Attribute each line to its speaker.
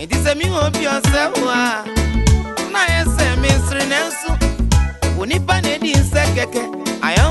Speaker 1: It is a me hope yourself. Ah. Nice, Miss Renansu. When you pan it in second, I am.